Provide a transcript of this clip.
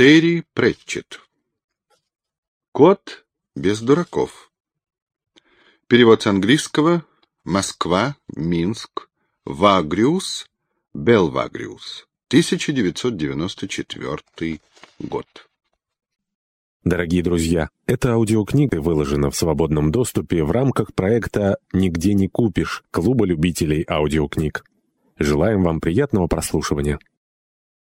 Терри Претчет. Кот без дураков. Перевод с английского Москва, Минск, Вагриус, Белвагриус, 1994 год. Дорогие друзья, эта аудиокнига выложена в свободном доступе в рамках проекта «Нигде не купишь» Клуба любителей аудиокниг. Желаем вам приятного прослушивания.